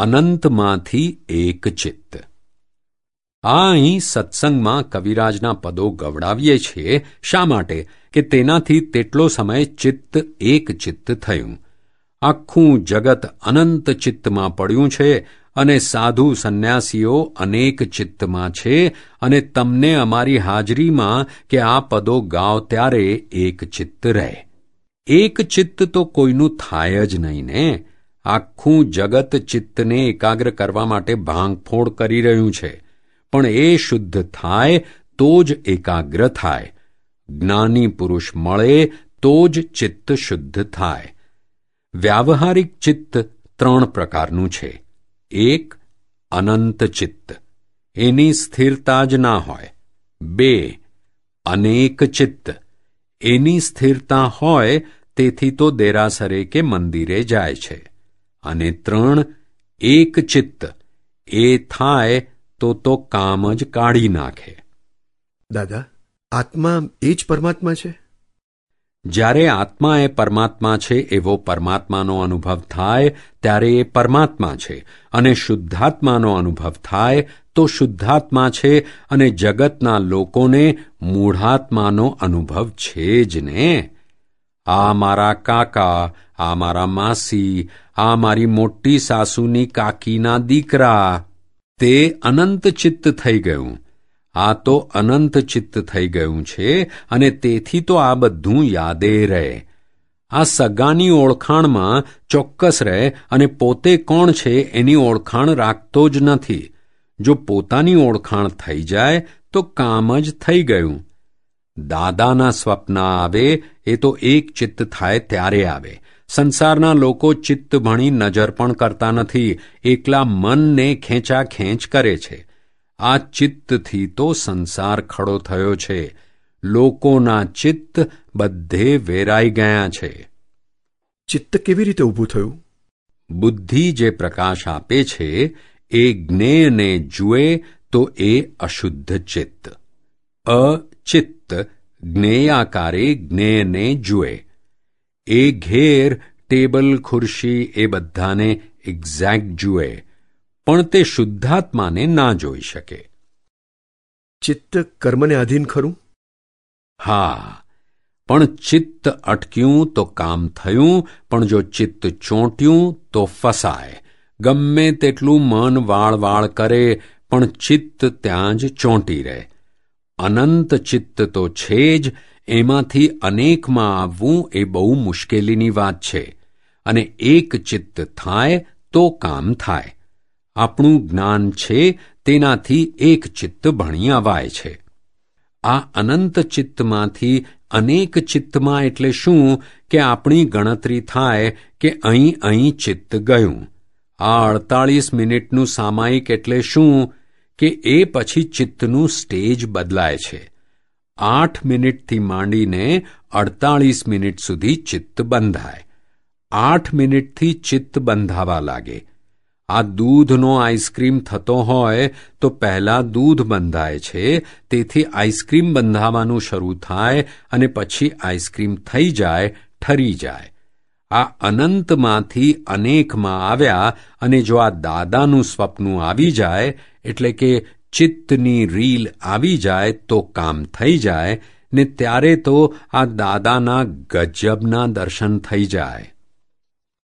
અનંતમાંથી એક ચિત્ત. આ અહીં સત્સંગમાં કવિરાજના પદો ગવડાવીએ છીએ. શા માટે? કે તેનાથી તેટલો સમય ચિત્ત, એક ચિત્ત થયું. આખું જગત અનંત ચિત્તમાં પડ્યું છે અને સાધુ સંન્યાસીઓ અનેક ચિત્તમાં છે અને તમને અમારી હાજરીમાં કે આ પદો ગાવ ત્યારે એક ચિત્ત રહે. એક ચિત્ત તો કોઈનું થાય જ નહીં ને. આખું જગત ચિત્તને એકાગ્ર કરવા માટે ભાંગફોડ કરી રહ્યું છે. પણ એ શુદ્ધ થાય તો જ એકાગ્ર થાય. જ્ઞાની પુરુષ મળે તો જ ચિત્ત શુદ્ધ થાય. વ્યાવહારિક ચિત્ત ત્રણ પ્રકારનું છે. એક, અનંત ચિત્ત. એની સ્થિરતા જ ના હોય. બે, અનેક ચિત્ત. એની સ્થિરતા હોય તેથી તો દેરાસરે કે મંદિરે જાય છે. અને ત્રણ એક ચિત્ત. એ થાય તો તો કામ જ કાઢી નાખે. દાદા આત્મા એ જ પરમાત્મા છે? જ્યારે આત્મા એ પરમાત્મા છે એવો પરમાત્માનો અનુભવ થાય ત્યારે એ પરમાત્મા છે. અને શુદ્ધાત્માનો અનુભવ થાય તો શુદ્ધાત્મા છે અને જગતના લોકોને મૂઢાત્માનો અનુભવ છે જ ને? આ મારા કાકા, આ મારા માસી, આ મારી મોટી સાસુની કાકીના દીકરા. તે અનંત ચિત્ત થઈ ગયું. આ તો અનંત ચિત્ત થઈ ગયું છે અને તેથી તો આ બધું યાદે રહે. આ સગાની ઓળખાણમાં ચોક્કસ રહે અને પોતે કોણ છે એની ઓળખાણ રાખતો જ નથી. જો પોતાની ઓળખાણ થઈ જાય તો કામ જ થઈ ગયું. દાદાના સ્વપ્ન આવે એ તો એક ચિત્ત થાય ત્યારે આવે. સંસારના લોકો ચિત્ત ભણી નજર પણ કરતા નથી એકલા મનને ખેંચા ખેંચ કરે છે. આ ચિત્તથી તો સંસાર ખડો થયો છે. લોકોના ચિત્ત બધે વેરાઈ ગયા છે. ચિત્ત કેવી રીતે ઊભું થયું? બુદ્ધિ જે પ્રકાશ આપે છે એ જ્ઞેયને જુએ તો એ અશુદ્ધ ચિત્ત. અચિત્ત જ્ઞેયાકારે જ્ઞેયને જુએ. એ ઘેર ટેબલ ખુરશી એ બધાને એક્ઝેક્ટ જુએ પણ તે શુદ્ધાત્માને ના જોઈ શકે. ચિત્ત કર્મને આધીન ખરું? હા પણ ચિત્ત અટક્યું તો કામ થયું પણ જો ચિત્ત ચોંટ્યું તો ફસાય. ગમે તેટલું મન વાળ વાળ કરે પણ ચિત્ત ત્યાં જ ચોંટી રહે. અનંત ચિત્ત તો છે જ, એમાંથી અનેકમાં આવવું એ બહુ મુશ્કેલીની વાત છે. અને એક ચિત્ત થાય તો કામ થાય. આપણું જ્ઞાન છે, તેનાથી એક ચિત્ત ભણી અવાય છે. આ અનંત ચિત્તમાંથી અનેક ચિત્તમાં એટલે શું કે આપણી ગણતરી થાય કે અહીં અહીં ચિત્ત ગયું. આ અડતાળીસ મિનિટનું સામાયિક એટલે શું કે એ પછી ચિત્તનું સ્ટેજ બદલાય છે. આઠ મિનિટથી માંડીને અડતાળીસ મિનિટ સુધી ચિત્ત બંધાય. આઠ મિનિટથી ચિત્ત બંધાવા લાગે. આ દૂધનો આઈસ્ક્રીમ થતો હોય તો પહેલાં દૂધ બંધાય છે, તેથી આઈસ્ક્રીમ બંધાવાનું શરૂ થાય અને પછી આઈસ્ક્રીમ થઈ જાય, ઠરી જાય. આ અનંતમાંથી અનેકમાં આવ્યા અને જો આ દાદાનું સ્વપ્નું આવી જાય એટલે કે ચિત્તની રીલ આવી જાય તો કામ થઈ જાય ને ત્યારે તો આ દાદાના ગજબના દર્શન થઈ જાય.